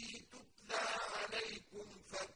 الَّتِي تُتْلَىٰ عَلَيْكُمْ